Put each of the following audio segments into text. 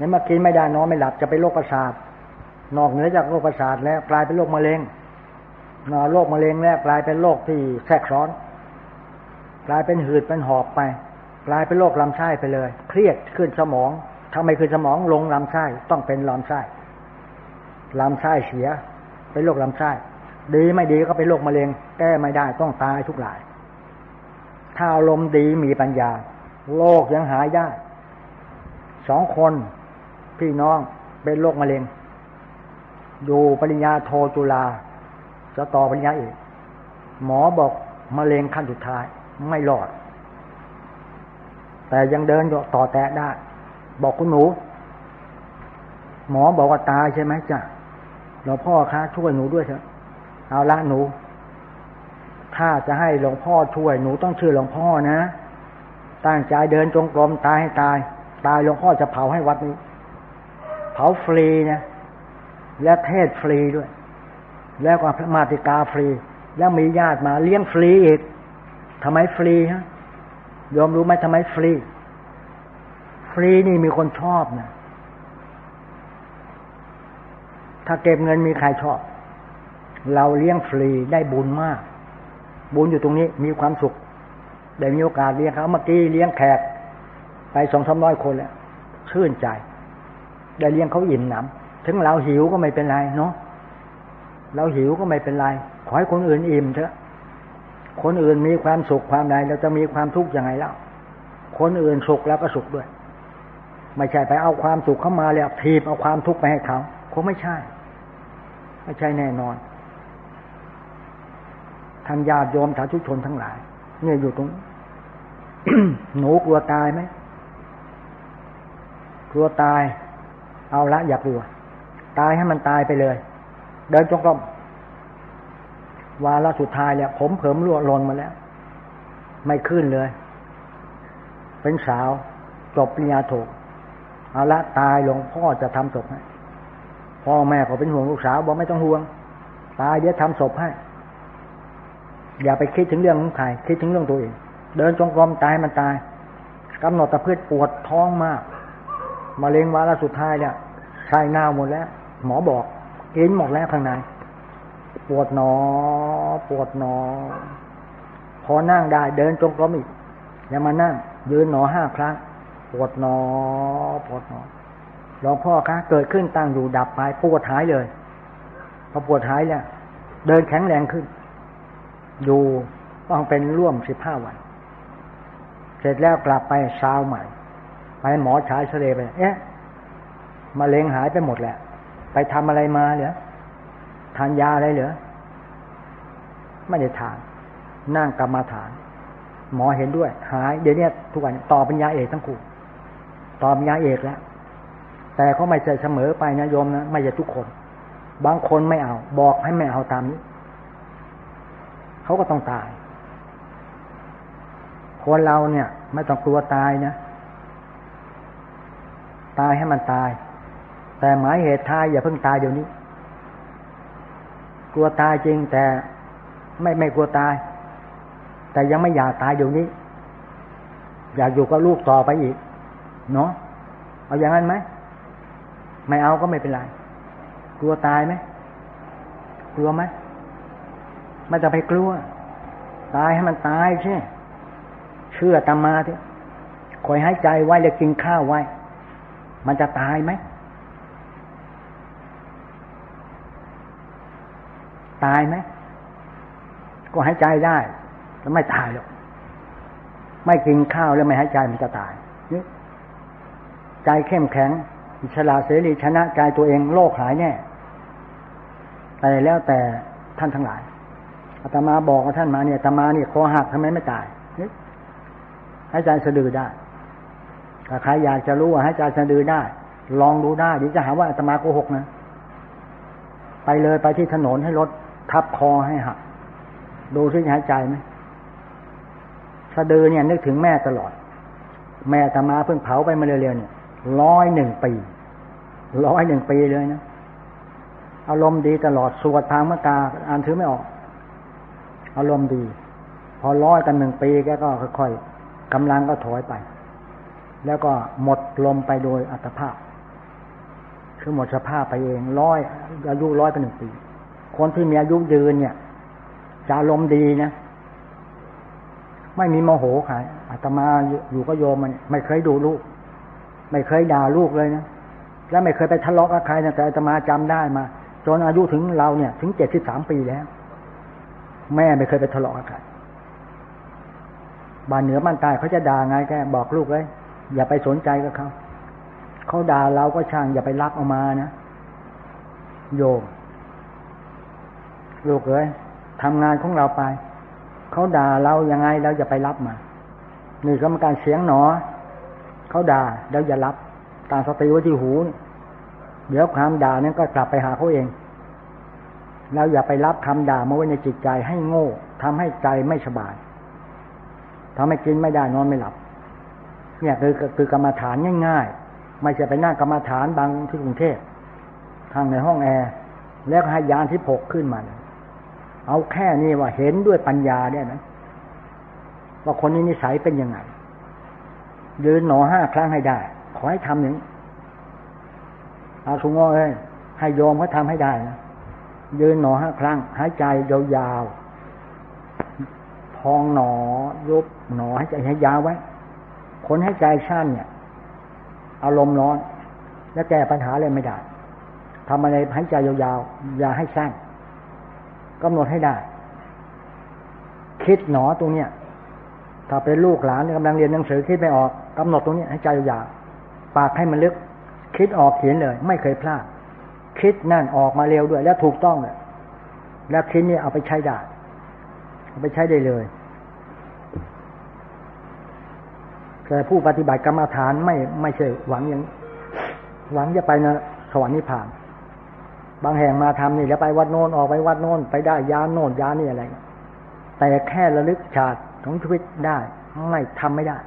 เนี่ยมากินไม่ได้นอนไม่หลับจะไปโรคประสาทนอกเหนือจากโรคประสาทแล้วกลายเป็นโรคมะเร็งนอโรคมะเร็งแล้วกลายเป็นโรคที่แทรกซ้อน กลายเป็นหืดเป็นหอบไป กลายเป็นโรคลำไส้ไปเลย เครียดขึ้นสมองถ้าไมขึ้นสมองลงลำไส้ต้องเป็นลำไส้ลำไส้เสีย เป็นโรคลำไส้ดีไม่ดีก็เป็นโรคมะเร็ง แก้ไม่ได้ต้องตายทุกหลาย ถ้าอารมณ์ดีมีปัญญาโรคยังหายได้สองคน พี่น้องเป็นโรคมะเร็ง อยู่ปริญญาโทจุฬาจะต่อปริญญาเอกหมอบอกมะเร็งขั้นสุดท้าย ไม่รอด แต่ยังเดินต่อแตะได้ บอกคุณหนู หมอบอกว่าตายใช่ไหมจ้ะหลวงพ่อคะช่วยหนูด้วยเถอะ เอาละหนู ถ้าจะให้หลวงพ่อช่วยหนูต้องเชื่อหลวงพ่อนะตั้งใจเดินจงกรมตายให้ตาย ตายหลวงพ่อจะเผาให้วัดนี้ เผาฟรีนะและเทศฟรีด้วย แล้วก็พระมาติกาฟรี แล้วมีญาติมาเลี้ยงฟรีอีกทำไมฟรีฮะยอมรู้ไหมทำไมฟรี ฟรีนี่มีคนชอบนะถ้าเก็บเงินมีใครชอบ เราเลี้ยงฟรีได้บุญมาก บุญอยู่ตรงนี้มีความสุขได้มีโอกาสเลี้ยงเขาเมื่อกี้เลี้ยงแขก ไปสองสามร้อยคนแล้วชื่นใจ ได้เลี้ยงเขาอิ่มหนำถึงเราหิวก็ไม่เป็นไรเนาะเราหิวก็ไม่เป็นไร ขอให้คนอื่นอิ่มเถอะ คนอื่นมีความสุขความใดเราจะมีความทุกข์ยังไงแล้วคนอื่นสุขแล้วก็สุขด้วย ไม่ใช่ไปเอาความสุขเข้ามาแล้วทีบเอาความทุกข์ไปให้เขาคงไม่ใช่ ไม่ใช่แน่นอนท่านญาติโยมสาธุชนทั้งหลาย เนี่ยอยู่ตรงหนูกลัวตายไหมกลัวตาย เอาละอย่ากลัว ตายให้มันตายไปเลย เดินจงกรมวาระสุดท้ายเนี่ยผมเผิมรั่วลนมาแล้ว ไม่ขึ้นเลย เป็นสาวจบปริญญาโทเอาละตายหลวงพ่อจะทำศพให้พ่อแม่ก็เป็นห่วงลูกสาวบอกไม่ต้องห่วง ตายเดี๋ยวทำศพให้ อย่าไปคิดถึงเรื่องของใครคิดถึงเรื่องตัวเอง เดินจงกรมตายมันตายกำหนดตะเพื่อปวดท้องมาก มะเร็งวาระสุดท้ายเนี่ยใช่เน่าหมดแล้ว หมอบอกกินหมดแล้วข้างในปวดหนอ ปวดหนอ พอนั่งได้เดินจงกรมอีกย่ามานั่ง ยืนหนอห้าครั้งปวดหนอ ปวดหนอหลวงพ่อคะเกิดขึ้นตั้งอยู่ดับไปปวดหายเลยพอปวดหายเนี่ยเดินแข็งแรงขึ้น อยู่ต้องเป็นร่วมสิบห้าวัน เสร็จแล้วกลับไปเช้าใหม่ ไปหมอฉายเสลไปเอ๊ะมะเร็งหายไปหมดแหละ ไปทำอะไรมาเหรอทานยาอะไรเหรอไม่ได้ทาน นั่งกรรมาฐาน หมอเห็นด้วย หาย เดี๋ยวนี้ทุกวันต่อปัญญาเอกทั้งคู่ต่อปัญญาเอกแล้วแต่เขาไม่ใช่เสมอไปนะโยมนะไม่ใช่ทุกคน บางคนไม่เอา บอกให้ไม่เอาตามนี้เขาก็ต้องตาย คนเราเนี่ย ไม่ต้องกลัวตายนะ ตายให้มันตาย แต่หมายเหตุทายอย่าเพิ่งตายเดี๋ยวนี้ กลัวตายจริงแต่ไม่ไม่กลัวตาย แต่ยังไม่อยากตายเดี๋ยวนี้ อยากอยู่กับลูกต่อไปอีก เนาะเอาอย่างนั้นไหมไม่เอาก็ไม่เป็นไรกลัวตายไหมกลัวไหมไม่จะไปกลัว ตายให้มันตายใช่เชื่อตามมาเถอะคอยหายใจไว้แล้วกินข้าวไว้ มันจะตายไหม ตายไหม ก็หายใจได้ แล้วไม่ตายหรอก ไม่กินข้าวแล้วไม่หายใจมันจะตายนี่ใจเข้มแข็งอิสระเสรีชนะใจตัวเองโลกหายแน่แต่แล้วแต่ท่านทั้งหลายอาตมาบอกกับท่านมาเนี่ยอาตมาเนี่ยคอหักทำไมไม่ตายให้ใจสะดือได้ ถ้าใครอยากจะรู้ว่าให้ใจสะดือได้ ลองดูได้เดี๋ยวจะหาว่าอาตมาโกหกนะ ไปเลยไปที่ถนนให้รถทับคอให้หัก ดูที่หายใจไหมสะดือเนี่ยนึกถึงแม่ตลอด แม่อาตมาเพิ่งเผาไปมาเร็วๆเนี่ยร้อยหนึ่งปีร้อยหนึ่งปีเลยนะอารมณ์ดีตลอดสวดทางมกาอ่านถือไม่ออก อารมณ์ดี พอร้อยกันหนึ่งปีแกก็ค่อยๆกำลังก็ถอยไป แล้วก็หมดลมไปโดยอัตภาพ คือหมดสภาพไปเองร้อยอายุร้อยเป็นหนึ่งปี คนที่มีอายุยืนเนี่ยจะลมดีนะ ไม่มีโมโหใครอาตมาอยู่ก็โยมมันไม่เคยดูลูก ไม่เคยด่าลูกเลยนะแล้วไม่เคยไปทะเลาะกับใครนะแต่อาตมาจำได้มาจนอายุถึงเราเนี่ย ถึงเจ็ดสิบสามปีแล้ว แม่ไม่เคยไปทะเลาะกับใครบ้านเหนือบ้านใต้เขาจะด่าไงแกบอกลูกเลย อย่าไปสนใจกับเขาเขาด่าเราก็ช่าง อย่าไปรับออกมานะโยมลูกเอ้ยทำงานของเราไป เขาด่าเรายังไงเราอย่าไปรับมานี่กรรมการเสียงหนอเขาด่าเราอย่ารับตาสติไว้ที่หู เดี๋ยวความด่านั้นก็กลับไปหาเขาเอง เราอย่าไปรับคำด่ามาไว้ในจิตใจให้โง่ทำให้ใจไม่สบายทำให้กินไม่ได้นอนไม่หลับ เนี่ยคือคือกรรมฐานง่าย ๆ ไม่ใช่ไปนั่งกรรมฐานบางที่กรุงเทพทางในห้องแอร์แล้วให้ยานที่พกขึ้นมา เอาแค่นี้ว่าเห็นด้วยปัญญาได้ไหมว่าคนนี้นิสัยเป็นยังไงยืนหนอห้าครั้งให้ได้ ขอให้ทำอย่างอาสุงอเลยให้โยมเขาทาให้ได้นะยืนหนอห้าครั้ง หายใจยาวๆพองหนอยุบหนอให้ใจให้ยาวไว้ คนให้ใจสั้นเนี่ย อารมณ์ร้อน แล้วแก้ปัญหาเลยไม่ได้ทำอะไรให้ใจยาวๆ อย่าให้สั้นกำหนดให้ได้ คิดหนอตรงเนี้ยถ้าเป็นลูกหลานกำลังเรียนหนังสือคิดไม่ออกกำหนดตรงนี้ให้ใจยาวปากให้มันลึก คิดออกเขียนเลย ไม่เคยพลาด คิดนั่นออกมาเร็วด้วย แล้วถูกต้องเลยแล้วคิดนี่เอาไปใช้ได้เอาไปใช้ได้เลย แต่ผู้ปฏิบัติกรรมฐานไม่ไม่ใช่หวังอย่างหวังจะไปนะสวรรค์นิพพาน บางแห่งมาทำนี่แล้วไปวัดโน้นออกไปวัดโน้นไปได้ยาโน้นยานนี่อะไร แต่แค่ระลึกชาติของชีวิตได้ ไม่ทำไม่ได้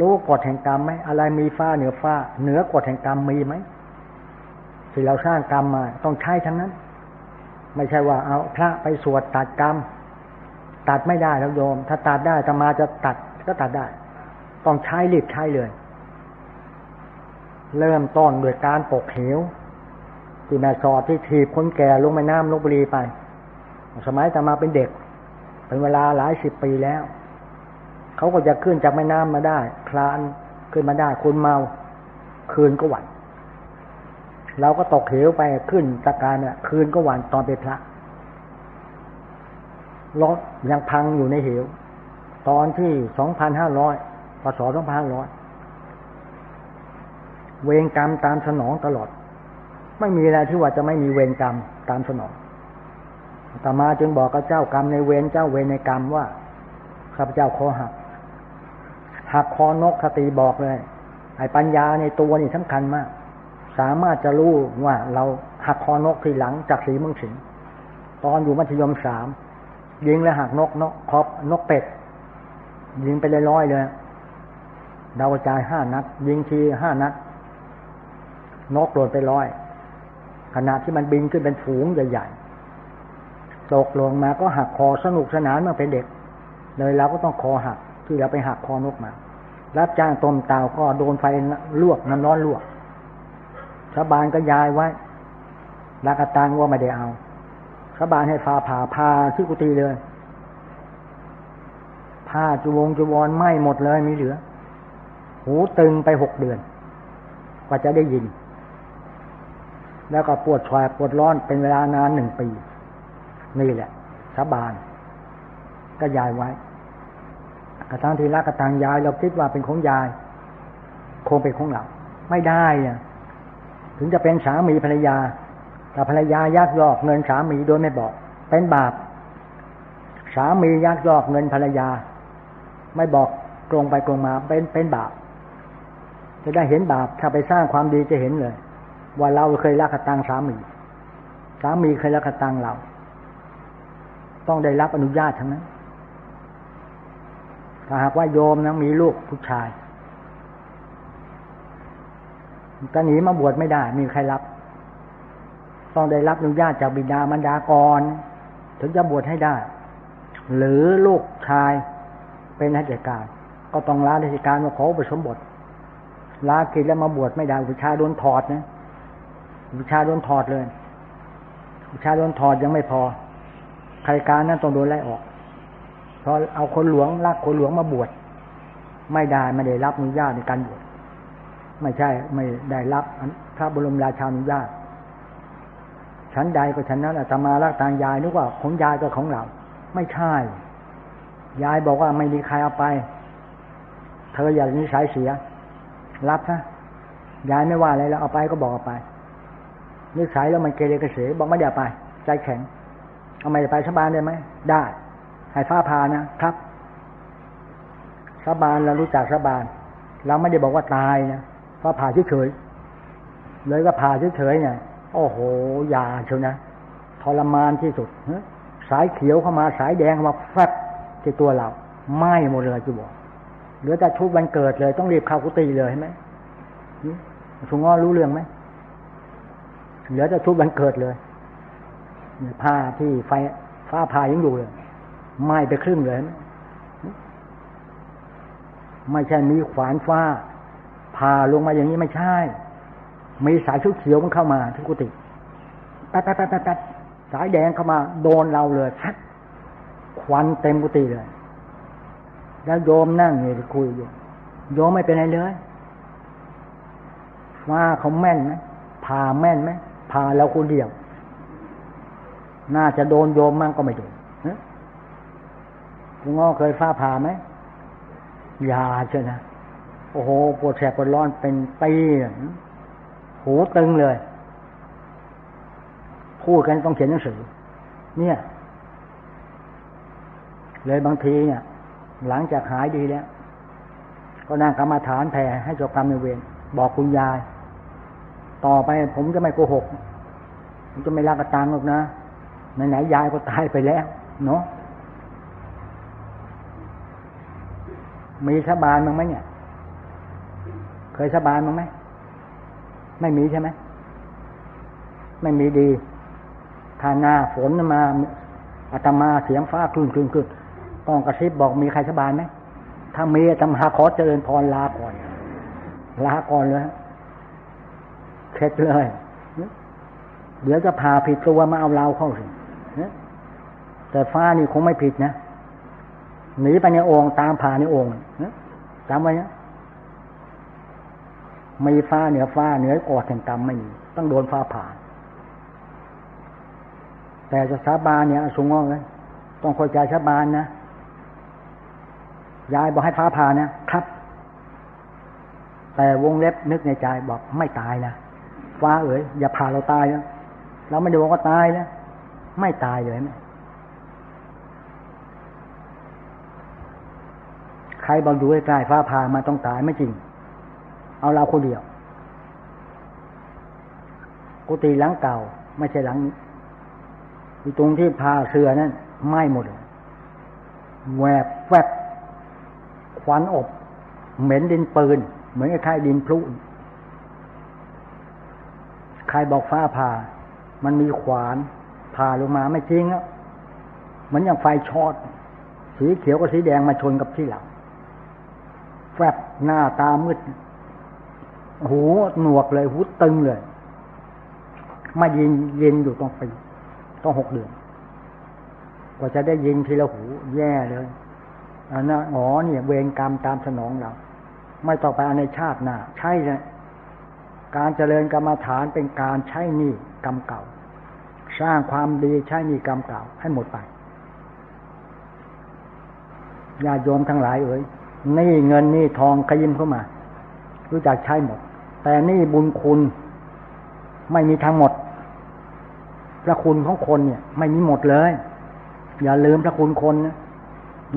รู้กฎแห่งกรรมไหมอะไรมีฟ้าเหนือฟ้า เหนือกฎแห่งกรรมมีไหมที่เราสร้างกรรมมาต้องใช้ทั้งนั้น ไม่ใช่ว่าเอาพระไปสวดตัดกรรม ตัดไม่ได้แล้วโยม ถ้าตัดได้จะมาจะตัดก็ตัดได้ ต้องใช้รีบใช้เลย เริ่มต้นโดยการปกเหว ที่แม่สอดที่ถีบคนแก่ลงแม่น้ำลบบุรีไป สมัยแต่มาเป็นเด็ก เป็นเวลาหลายสิบปีแล้ว เขาก็จะขึ้นจากแม่น้ำมาได้ คลานขึ้นมาได้คุณเมา คืนก็หวันเราก็ตกเหวไปขึ้นตะการเนี่ยคืนก็หวันตอนเป็นพระรถยังพังอยู่ในเหว ตอนที่สองพันห้าร้อย พศสองพันร้อยเวงกรรมตามสนองตลอด ไม่มีอะไรที่ว่าจะไม่มีเวรกรรมตามสนองต่มาจึงบอกกับเจ้ากรรมในเวรเจ้าเวรในกรรมว่าข้าพเจ้าคอหักหักคอนกคติบอกเลย ไอ้ปัญญาในตัวนี่สำคัญมาก สามารถจะรู้ว่าเราหักคอนกทีหลังจากสีมังสิงตอนอยู่มัธยมสามยิงแล้วหักนกนกครอบนกเป็ดยิงไปเลยร้อยเลย ดาวจายห้านัด ยิงทีห้านัด นกโดนไปร้อย ขณะที่มันบินขึ้นเป็นฝูงใหญ่ๆตกลงมาก็หักคอสนุกสนานเมื่อเป็นเด็ก เลยเราก็ต้องคอหัก ที่เราไปหักคอนกมา รับจ้างต้มเตาก็โดนไฟลวกน้ำร้อนลวกชาวบ้านก็ย้ายไว้ลากตังว่าไม่ได้เอาชาวบ้านให้พาผ่าพาที่กุฏิเลยผ้าจุวงจุวรไหม้หมดเลยมีเหลือ หูตึงไปหกเดือน กว่าจะได้ยิน แล้วก็ปวดชายปวดร้อนเป็นเวลานานหนึ่งปี นี่แหละสาบาน ก็ยายไว้ กระทั่งทีละกระตังยาย เราคิดว่าเป็นของยาย คงเป็นของเรา ไม่ได้เนี่ยถึงจะเป็นสามีภรรยา แต่ภรรยายักยอกเงินสามีโดยไม่บอก เป็นบาป สามียักยอกเงินภรรยา ไม่บอกตรงไปตรงมา เป็นเป็นบาป จะได้เห็นบาปถ้าไปสร้างความดีจะเห็นเลย ว่าเราเคยรักตังสามีสามีเคยรักตังเรา ต้องได้รับอนุญาตทั้งนั้นถ้าหากว่าโยมนะมีลูกผู้ชายก็หนีมาบวชไม่ได้ มีใครรับ ต้องได้รับอนุญาตจากบิดามารดากรถึงจะบวชให้ได้ หรือลูกชายเป็นราชการ ก็ต้องลาราชการมาขออุปสมบท ลากิจแล้วมาบวชไม่ได้ผู้ชาโดนถอดนะวิชาโดนถอดเลยวิชาโดนถอดยังไม่พอ ใครการนั้นต้องโดนไล่ออกเพราะเอาคนหลวงรักคนหลวงมาบวชไม่ได้ไม่ได้รับอนุญาตในการบวชไม่ใช่ไม่ได้รับพระบรมราชาอนุญาตฉันใดก็ฉันนั้นอาตมารักตางยายนึกว่าของยายก็ของเรา ไม่ใช่ ยายบอกว่าไม่มีใครเอาไป เธออย่านิสัยเสีย รับนะยายไม่ว่าอะไรแล้วเอาไปก็บอกเอาไปนิสัยแล้วมันเกเรกระเสบอกไม่เดี๋ยวไป ใจแข็ง เอาไม่ไปสบานได้ไหมได้ให้ฟ้าพานะครับสบานเรารู้จักสบาน เราไม่ได้บอกว่าตายนะฟ้าผ่าเฉยๆเลยก็ผ่าเฉยๆเนี่ยโอ้โหยาเชียวนะทรมานที่สุดสายเขียวเข้ามาสายแดงเข้ามาแฟบที่ตัวเราไหม้หมดเลยจะบอก เหลือแต่ชุดวันเกิดเลย ต้องรีบเข้ากุฏิเลยใช่ไหมสุงอ้อรู้เรื่องไหมเหลือแต่ชุดวันเกิดเลยผ้าที่ไฟฟ้าผ่ายังอยู่เลยไหม้ไปครึ่งเลยไม่ใช่มีขวานฟ้าผ่าลงมาอย่างนี้ไม่ใช่ มีสายชุดเขียวมันเข้ามาที่กุฏิแป๊ดแป๊ดแป๊ดแป๊ดสายแดงเข้ามา โดนเราเลยชัดควันเต็มกุฏิเลย แล้วโยมนั่งอยู่คุยอยู่โยมไม่เป็นไรเลยว่าเขาแม่นไหมผ่าแม่นไหมผ่าเราคนเดียว น่าจะโดนโยมมั่งก็ไม่โดนคุณง้อเคยฟ้าผ่าไหมยาใช่ไหมโอ้โหปวดแสบปวดร้อนเป็นปีหูตึงเลย พูดกันต้องเขียนหนังสือ เนี่ย เลยบางทีเนี่ย หลังจากหายดีแล้ว ก็นั่งกรรมาฐานแผ่ให้จ้ากรรมในเวรบอกคุณยาย ต่อไปผมจะไม่โกหก ผมจะไม่ลากระตังหรอกนะไหนๆยายก็ตายไปแล้ว เนาะมีสบานมั้งไหมเนี่ย เคยสบานมั้งไหม ไม่มีใช่ไหม ไม่มีดีถ้าหน้าฝนมาอาตมาเสียงฟ้าคลื่นคลื่นคลื่น ต้องกระซิบบอกมีใครสบายไหมถ้ามีอาตมาขอเจริญพรลาก่อน ลาก่อนเลยเข็ดเลย เดี๋ยวจะพาผิดตัวมาเอาเราเข้าสิแต่ฟ้านี่คงไม่ผิดนะหนีไปในองค์ตามผ่าในองค์จำไว้นะมีฟ้าเหนือฟ้าเหนือกอดแห่งกรรมไม่มีต้องโดนฟ้าผ่า แต่จะสาบานเนี่ยสุงงเลยต้องคอยใจสาบานนะ ยายบอกให้ฟ้าผ่านะครับ แต่วงเล็บนึกในใจบอกไม่ตายนะฟ้าเอ๋ยอย่าผ่าเราตายนะเราไม่ได้บอกว่าตายนะไม่ตายเลยนะใครบอกอยู่ใกล้ฟ้าผ่ามาต้องตายไม่จริง เอาเราคนเดียว กุฏิหลังเก่า ไม่ใช่หลังอยู่ตรงที่พาเสือนั่นไหม้หมดเลยแวบแวบ ควันอบ เหม็นดินปืน เหมือนคล้ายดินพลุใครบอกฟ้าผ่า มันมีขวานผ่าลงมาไม่จริงอะเหมือนอย่างไฟช็อตสีเขียวกับสีแดงมาชนกับที่หลังแฟบหน้าตามืด หูหนวกเลย หูตึงเลย มายินเย็นอยู่ต้องปีต้องหกเดือนกว่าจะได้ยินทีละหูแย่เลย อันนั้นอ๋อเนี่ย เวรกรรมตามสนองเรา ไม่ต่อไปในชาติหน้าใช่เลยการเจริญกรรมฐานเป็นการใช้นี่กรรมเก่า สร้างความดีใช้นี่กรรมเก่า ให้หมดไปญาโยมทั้งหลายเอ๋ยนี่เงินนี่ทองขยิมเข้ามา รู้จักใช้หมด แต่นี่บุญคุณไม่มีทั้งหมด พระคุณของคนเนี่ย ไม่มีหมดเลย อย่าลืมพระคุณคนนะ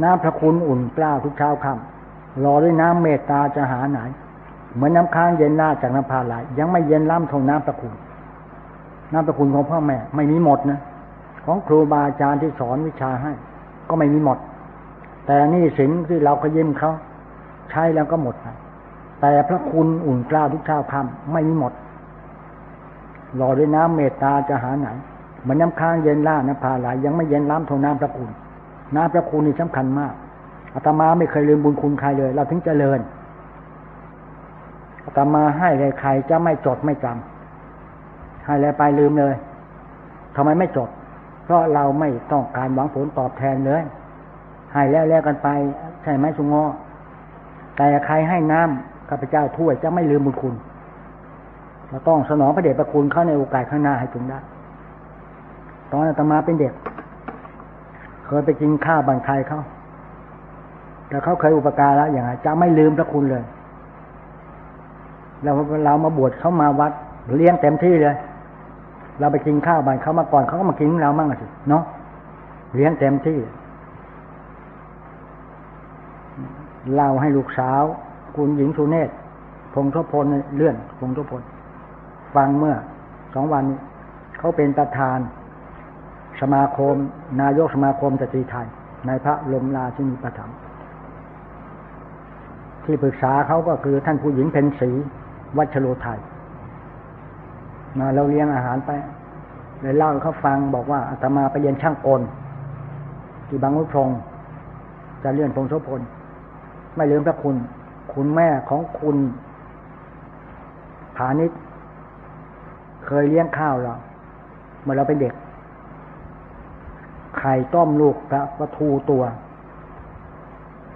น้ำพระคุณอุ่นกล้าวทุกเช้าค่ำรอด้วยน้ำเมตตาจะหาไหน เหมือนน้าค้างเย็นหน้าจากน้ำพาไหลยังไม่เย็นล้ำทงน้ำพระคุณ น้ำพระคุณของพ่อแม่ ไม่มีหมดนะ ของครูบาอาจารย์ที่สอนวิชาให้ ก็ไม่มีหมด แต่นี่สินที่เราก็ยิ้มเขาใช้แล้วก็หมดไปแต่พระคุณอุ่นกล้าทุกเช้าค่ำไม่มีหมดรอด้วยน้ำเมตตาจะหาไหนเหมันน้ำค้างเย็นล่าน้ำพาไหลยังไม่เย็นล้ำท่าน้ำพระคุณ น้ำพระคุณนี่สำคัญมากอาตมาไม่เคยลืมบุญคุณใครเลย เราถึงเจริญอาตมาให้ใครจะไม่จดไม่จำให้แล้วไปลืมเลยทำไมไม่จด เพราะเราไม่ต้องการหวังผลตอบแทนเลยให้แล้วแล้วกันไปใช่ไหมสุงอแต่ใครให้น้ำข้าพเจ้าถ้วยจะไม่ลืมบุญคุณเราต้องสนองพระเดชพระคุณเขาในโอกาสข้างหน้าให้ถึงได้ตอนอาตมาเป็นเด็ก เคยไปกินข้าวบันใครเขาแต่เขาเคยอุปการะอย่างไรจะไม่ลืมพระคุณเลยเราเรามาบวชเขามาวัดเลี้ยงเต็มที่เลย เราไปกินข้าวบันเขามาก่อนเขาก็มากินเรามั่งสิเนาะเลี้ยงเต็มที่เล่าให้ลูกสาว คุณหญิงสุเนศพงทพลเลื่อนพงทพลฟังเมื่อสองวันนี้เขาเป็นประธาน สมาคม นายกสมาคมสตรีไทย ในพระลมลาชินีประถมที่ปรึกษาเขาก็คือท่านผู้หญิงเพนสีวัชโรไทยมาเราเลี้ยงอาหารไปเลยเล่าเขาฟังบอกว่าอาตมาไปเรียนช่างกลที่บางวุฒงจะเลื่อนพงโสพลไม่ลืมพระคุณ คุณแม่ของคุณผานิชเคยเลี้ยงข้าวเราเมื่อเราเป็นเด็ก ไข่ต้มลูกกระปะทูตัว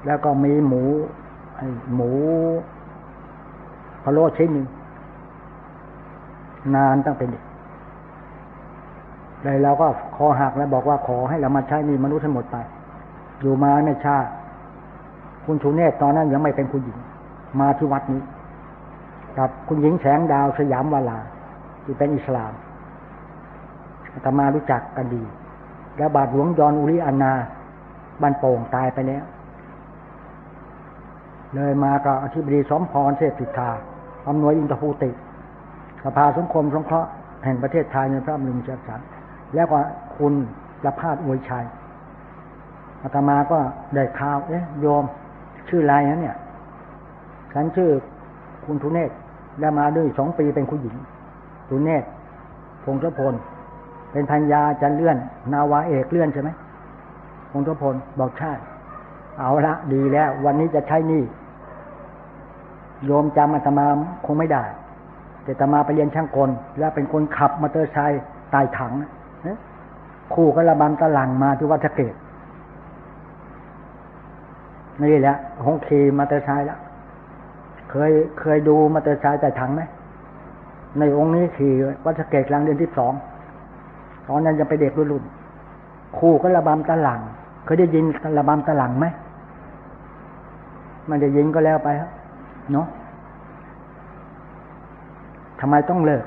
แล้วก็มีหมูหมูพะโล้ชิ้นหนึ่งนานตั้งเป็นเด็กเลยเราก็คอหักแล้วบอกว่าขอให้เรามาใช้นี่มนุษย์ทั้งหมดไป อยู่มาไม่ช้าคุณชูเนตตอนนั้นยังไม่เป็นคุณหญิง มาที่วัดนี้ กับคุณหญิงแสงดาวสยามวาลา ที่เป็นอิสลามอาตมารู้จักกันดี แล้วบาทหลวงยอนอุริอานาบ้านโป่งตายไปแล้ว เลยมากับอธิบดีสมพรเทพสิทธาอำนวยอินทภูติ สภาสังคมสงเคราะห์แห่งประเทศไทยในพระมรุงเจ้าสแล้วก็คุณประพาสอวยชัยอาตมาก็ได้ข่าว เอ๊ะโยม ชื่ออะไรนะเนี่ย ฉันชื่อคุณทุเนศแล้มาด้วยสองปีเป็นคุณหญิงทุเนศพงศพล เป็นพัญญาจันเลื่อน นาวาเอกเลื่อนใช่ไหมพงศพลบอกใช่เอาละดีแล้ว วันนี้จะใช้นี่โยมจำอาตมาคงไม่ได้ แต่อาตมาไปเรียนช่างกล แล้วเป็นคนขับมอเตอร์ไซค์ตายถังคู่ก็ระบำตะหลังมาที่วัดสเกตนี่แหละหงคีมอเตอร์ไซค์ละเคยเคยดูมอเตอร์ไซค์แต่ถังไหมในองค์นี้ขี่วัดสเกตกลางเดือนที่สอง ตอนนั้นยังไปเด็กรุ่นคู่ก็ระบำตะหลังเคยได้ยินระบำตะหลังไหมมันจะยิงก็แล้วไปเนาะทำไมต้องเลิก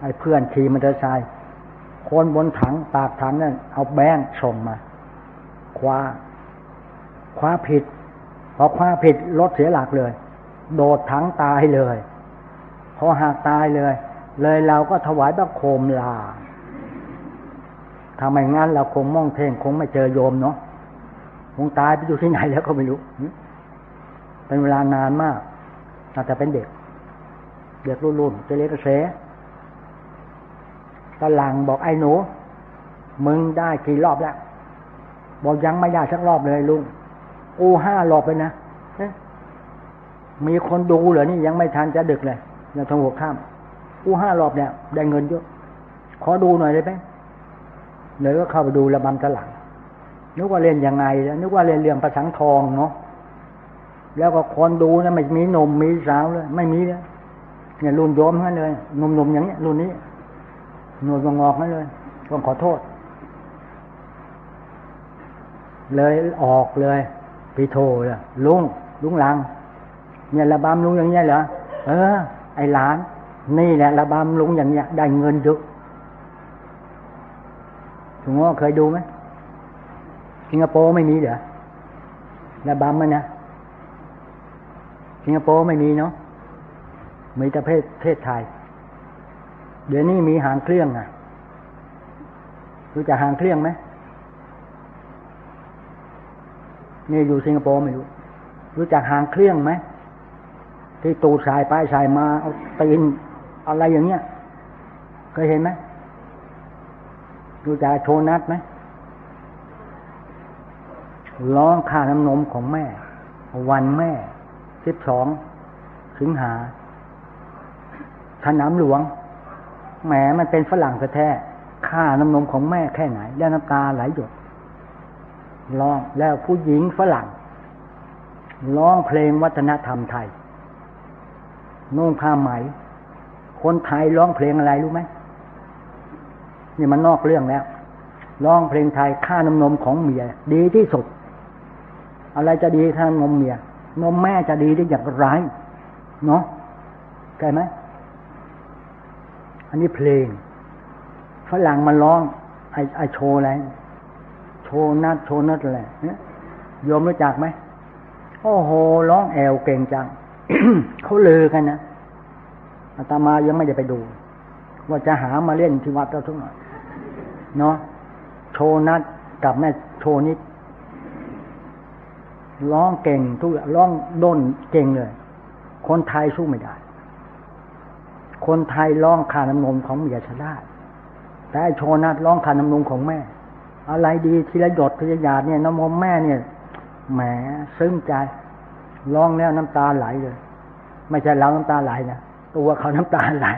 ไอ้เพื่อนขี่มอเตอร์ไซค์คนบนถังปากถังนั่นเอาแบงส่งมาคว้าคว้าผิดพอคว้าผิดรถเสียหลักเลย โดดถังตายเลยพอหากตายเลย เลยเราก็ถวายบังคมลา ทำไมงั้นเราคงม่องเท่งคงไม่เจอโยมเนาะคงตายไปอยู่ที่ไหนแล้วก็ไม่รู้ เป็นเวลานานมากอาจจะเป็นเด็ก เด็กรุ่นๆจะเล็กเสตลังบอกไอ้หนู มึงได้กี่รอบแล้ว บอกยังไม่ได้สักรอบเลยลุงกูห้ารอบเลยนะมีคนดูเหรอนี่ยังไม่ทันจะดึกเลยยังทงหัวข้ามกูห้ารอบเนี่ยได้เงินเยอะขอดูหน่อยได้ไหม เลยก็เข้าไปดูระบำตลังนึกว่าเล่นยังไงแล้วนึกว่าเล่นเรื่องประสังทองเนาะแล้วก็คนดูนะไม่มีหนุ่มมีสาวเลยไม่มีเลยเนี่ยรุ่นโยมนั่นเลยหนุ่มๆอย่างเนี้ยรุ่นนี้หนวดงอกนั่นเลยต้องขอโทษ เลยออกเลยปีโทเลยลุงลุงหลัง เนี่ยระบำลุงอย่างเงี้ยเหรอเออ ไอหลาน นี่แหละระบำลุงอย่างเงี้ยได้เงินเยอะ ถุงงอเคยดูไหมสิงคโปร์ไม่มีเหรอระบำมันนะสิงคโปร์ไม่มีเนาะมีแต่เพศเพศไทย เดี๋ยวนี้มีหางเครื่องอะรู้จักหางเครื่องไหมนี่อยู่สิงคโปร์ไม่รู้รู้จักหางเครื่องไหมที่ตูดสายไปสายมาเอาตีนอะไรอย่างเงี้ยเคยเห็นไหม รู้จักโชนัทไหมร้องค่าน้ำนมของแม่ วันแม่สิบสองสิงหาถนามหลวงแหมมันเป็นฝรั่งแท้ค่าน้ำนมของแม่แค่ไหนแล้วน้ำตาไหลหยดร้องแล้วผู้หญิงฝรั่งร้องเพลงวัฒนธรรมไทยนุ่งผ้าไหม คนไทยร้องเพลงอะไรรู้ไหม นี่มันนอกเรื่องแล้วร้องเพลงไทยค่าน้ำนมของเมีย ดีที่สุด อะไรจะดีค่านมเมีย นมแม่จะดีได้อย่างไรเนาะใช่ไหมอันนี้เพลงฝรั่งมันร้องไอไอโชว์อะไรโชว์นัดโชว์นัดอะไรเนี่ยยอมรู้จักไหมโอ้โหร้องแอวเก่งจังเขาเลือกันนะอาตมายังไม่ได้ไปดู ว่าจะหามาเล่นที่วัดเราทุกหน่อย เนาะโชนัดกับแม่โชนิดร้องเก่งทุกร้องด้นเก่งเลย คนไทยสู้ไม่ได้ คนไทยร้องคาน้ำนมของเมียชได้แต่โชนัดร้องคาน้ำนมของแม่ อะไรดีทีละหยดทีละหยาดเนี่ยน้ำนมแม่เนี่ยแหมซึ้งใจร้องแล้วน้ำตาไหลเลย ไม่ใช่เราน้ำตาไหลนะตัวเขาน้ำตาไหล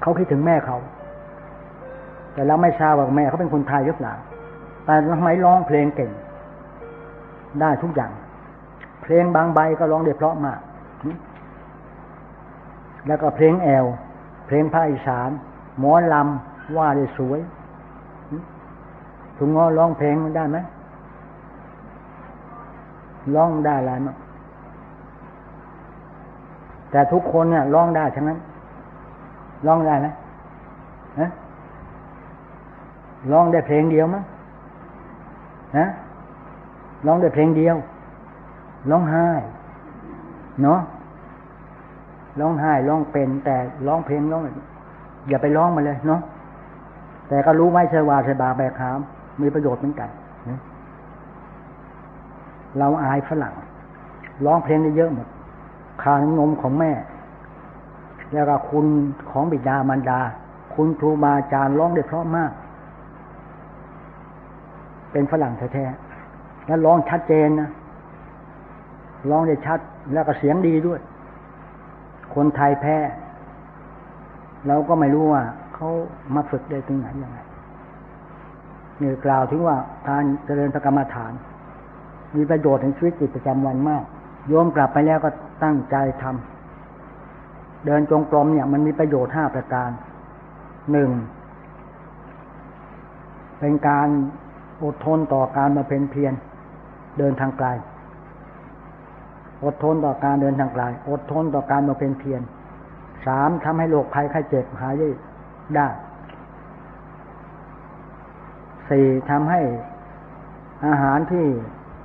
เขาคิดถึงแม่เขา แต่เราไม่ทราบว่าแม่เขาเป็นคนไทยหรือเปล่าแต่ทำไมร้องเพลงเก่ง ได้ทุกอย่าง เพลงบางใบก็ร้องได้เพราะมาก แล้วก็เพลงแอล เพลงภาคอีสาน หมอลำว่าได้สวยถุงงอร้องเพลงได้ไหมร้องได้อะไรมั้งแต่ทุกคนเนี่ยร้องได้ทั้งนั้นร้องได้ไหมฮะ ร้องได้เพลงเดียวมั้งฮะร้องได้เพลงเดียว ร้องไห้ เนาะร้องไห้ร้องเป็น แต่ร้องเพลงร้องอย่าไปร้องมาเลยเนาะแต่ก็รู้ไว้เชวาเชบาแบกขาม มีประโยชน์เหมือนกันเราอายฝรั่งร้องเพลงได้เยอะหมดคานนมของแม่ แล้วก็คุณของบิดามารดา คุณครูบาอาจารย์ร้องได้เพราะมาก เป็นฝรั่งแท้ๆแล้วร้องชัดเจนนะร้องได้ชัดแล้วก็เสียงดีด้วย คนไทยแพ้เราก็ไม่รู้ว่าเขามาฝึกได้ตรงไหนยังไงนี่กล่าวถึงว่าการเจริญพระกรรมฐาน มีประโยชน์ในชีวิตจิตประจำวันมาก โยมกลับไปแล้วก็ตั้งใจทำเดินจงกรมเนี่ย มันมีประโยชน์ห้าประการหนึ่งเป็นการ อดทนต่อการมาเป็นเพียรเดินทางไกล อดทนต่อการเดินทางไกล อดทนต่อการมาเป็นเพียรสามทำให้โรคภัยไข้เจ็บหายได้สี่ทำให้อาหารที่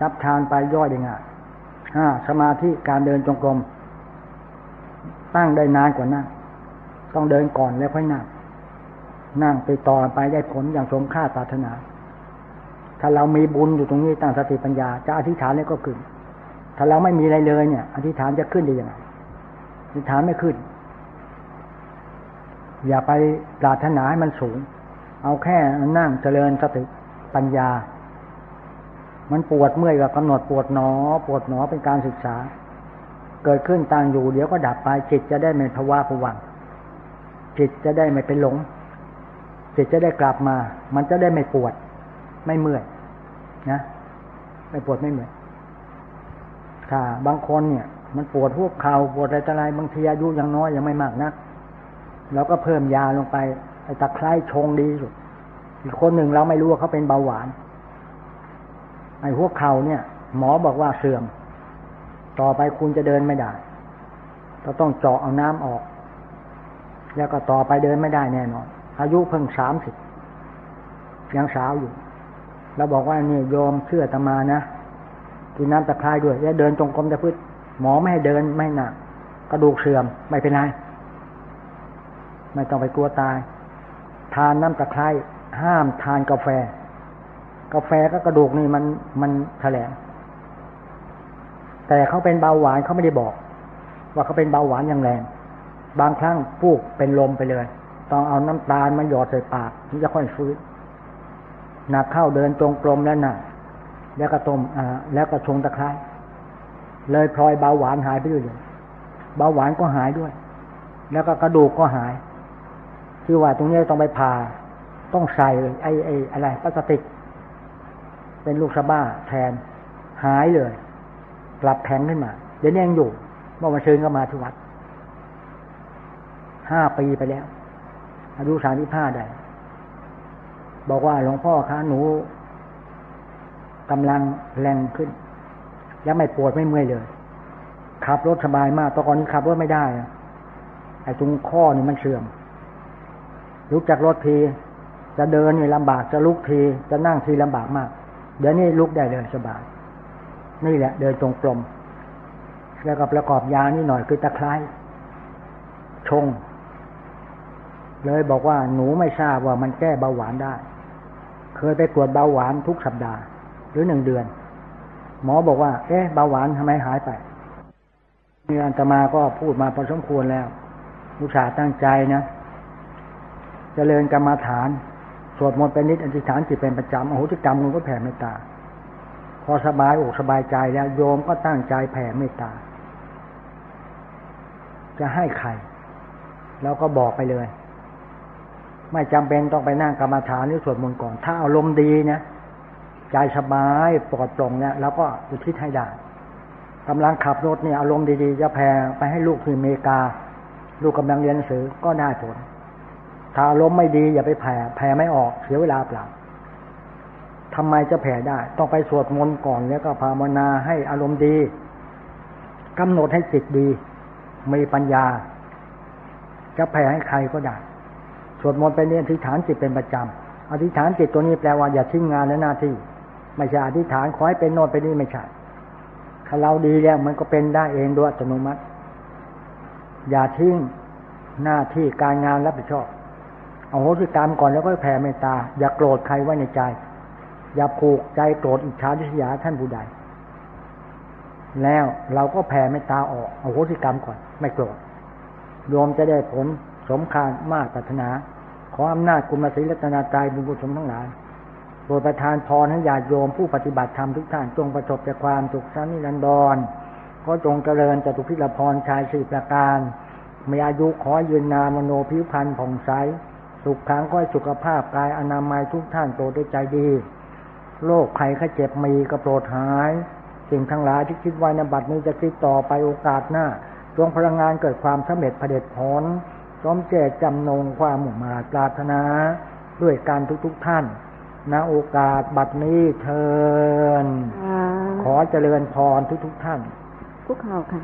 รับทานไปย่อยได้ง่ายห้าสมาธิการเดินจงกรมตั้งได้นานกว่านั่งต้องเดินก่อนแล้วค่อยนั่งนั่งไปต่อไปได้ผลอย่างสมค่าปรารถนา ถ้าเรามีบุญอยู่ตรงนี้ตั้งสติปัญญา จะอธิษฐานแล้วก็ขึ้น ถ้าเราไม่มีอะไรเลยเนี่ย อธิษฐานจะขึ้นได้ยังไงอธิษฐานไม่ขึ้น อย่าไปปรารถนาให้มันสูง เอาแค่นั่งเจริญสติปัญญา มันปวดเมื่อยกับกำหนดปวดหนอ ปวดหนอเป็นการศึกษา เกิดขึ้นต่างอยู่ เดี๋ยวก็ดับไปจิตจะได้ไม่ภาวะผวังจิตจะได้ไม่เป็นหลงจิตจะได้กลับมา มันจะได้ไม่ปวด ไม่เมื่อยนะไม่ปวดไม่เมื่อยถ้าบางคนเนี่ย มันปวดพวกเข่าปวดอะไรต่ออะไรบางทีอายุยังน้อยยังไม่มากนักเราก็เพิ่มยาลงไปไอ้ตะไคร้ชงดีสุดอีกคนหนึ่งเราไม่รู้ว่าเขาเป็นเบาหวาน ไอ้หัวเข่าเนี่ย หมอบอกว่าเสื่อม ต่อไปคุณจะเดินไม่ได้เราต้องเจาะเอาน้ำออก แล้วก็ต่อไปเดินไม่ได้แน่นอน อายุเพิ่งสามสิบยังสาวอยู่ แล้วบอกว่าเนี่โยมเชื่อตมานะกินน้ำตะไคร้ด้วยแล้วเดินจงกรมจะพืชหมอไม่ให้เดินไม่หนักกระดูกเสื่อมไม่เป็นไรไม่ต้องไปกลัวตาย ทานน้ำตะไคร้ห้ามทานกาแฟ กาแฟก็กระดูกนี่มันมันแถลงแต่เขาเป็นเบาหวานเขาไม่ได้บอก ว่าเขาเป็นเบาหวานอย่างแรง บางครั้งพูกเป็นลมไปเลย ต้องเอาน้ำตาลมาหยอดใส่ปากถึงจะค่อยฟื้น หนักเข้าเดินจงกรมแล้วน่ะแล้วก็ต้มแล้วก็ชงตะไคร้เลยพลอยเบาหวานหายไปด้วยเลยเบาหวานก็หายด้วย แล้วก็กระดูกก็หายที่ว่าตรงนี้ต้องไปผ่าต้องใส่ไอ้ไอ้อะไรพลาสติก เป็นลูกสะบ้าแทน หายเลยกลับแข็งขึ้นมา เดี๋ยวนี้ยังอยู่เมื่อวันเชิญก็มาที่วัดห้าปีไปแล้ว อายุสามที่ห้าได้ บอกว่าหลวงพ่อคะหนูกำลังแรงขึ้น แล้วไม่ปวดไม่เมื่อยเลยขับรถสบายมากตอนก่อนนี้ขับรถไม่ได้ไอ้ตรงข้อนี่มันเสื่อมลุกจากรถที จะเดินนี่ลำบากจะลุกที จะนั่งทีลำบากมาก เดี๋ยวนี้ลุกได้เลยสบาย นี่แหละ เดินตรงกลม แล้วก็ประกอบยานี่หน่อยคือตะไคร้ชง เลยบอกว่าหนูไม่ทราบว่ามันแก้เบาหวานได้ เคยไปตรวจเบาหวานทุกสัปดาห์ หรือหนึ่งเดือน หมอบอกว่า เอ๊ะเบาหวานทำไมหายไปนี่อันตมาก็พูดมาพอสมควรแล้วลูกสาตั้งใจนะจะเจริญกรรมาฐาน สวดมนต์เป็นนิดอธิษฐานจิตเป็นประจำโอ้โหจิตกรรมมันก็แผ่เมตตา พอสบายอกสบายใจแล้วโยมก็ตั้งใจแผ่เมตตา จะให้ใครเราก็บอกไปเลย ไม่จำเป็นต้องไปนั่งกรรมฐานหรือสวดมนต์ก่อน ถ้าอารมณ์ดีนะใจสบายปลอดโปร่งเนี่ยเราก็อุทิศให้ได้กำลังขับรถเนี่ยอารมณ์ดีๆ จะแผ่ไปให้ลูกที่อเมริกา ลูกกำลังเรียนหนังสือก็ได้ผล ถ้าอารมณ์ไม่ดีอย่าไปแผ่แผ่ไม่ออกเสียเวลาเปล่าทำไมจะแผ่ได้ ต้องไปสวดมนต์ก่อนแล้วก็ภาวนาให้อารมณ์ดีกำหนดให้จิตดี มีปัญญา จะแผ่ให้ใครก็ได้ สวดมนต์ไปเรียนอธิษฐานจิตเป็นประจำอธิษฐานจิตตัวนี้แปลว่าอย่าทิ้งงานและหน้าที่ ไม่ใช่อธิษฐานขอให้เป็นโน่นเป็นนี่ไม่ใช่ถ้าเราดีแล้วมันก็เป็นได้เองโดยอัตโนมัติ อย่าทิ้งหน้าที่การงานรับผิดชอบเอาโหสิกรรมก่อนแล้วก็แผ่เมตตา อย่าโกรธใครไว้ในใจ อย่าผูกใจโกรธอิจฉาทิษยาท่านผู้ใด แล้วเราก็แผ่เมตตาออกเอาโหสิกรรมก่อน ไม่โกรธรวมจะได้ผล สมคามากปรารถนา ขออำนาจกุมศรีรัตนาใจบุญกุศลทั้งหลายโปรดประทานพรให้ญาติโยมผู้ปฏิบัติธรรมทุกท่านจงประสบแต่ความสุขสันนิรันดรก็จงเจริญจตุพิรพรชายสี่ประการ มีอายุขอยืนนามโนพิพันธ์ผ่องใส สุขขังก็สุขภาพกายอนามัยทุกท่านโปรดได้ใจดี โรคภัยไข้เจ็บมีก็โปรดหาย สิ่งทั้งหลายที่คิดไว้ในบัดนี้จะคิดต่อไปโอกาสหน้าดวงพลังงานเกิดความสำเร็จผด็จผล สมเจตจำนงความมุ่งมาปรารถนาด้วยการทุกๆทท่านณโอกาสบัดนี้เทินขอเจริญพรทุกๆทท่านคุกเข่าค่ะ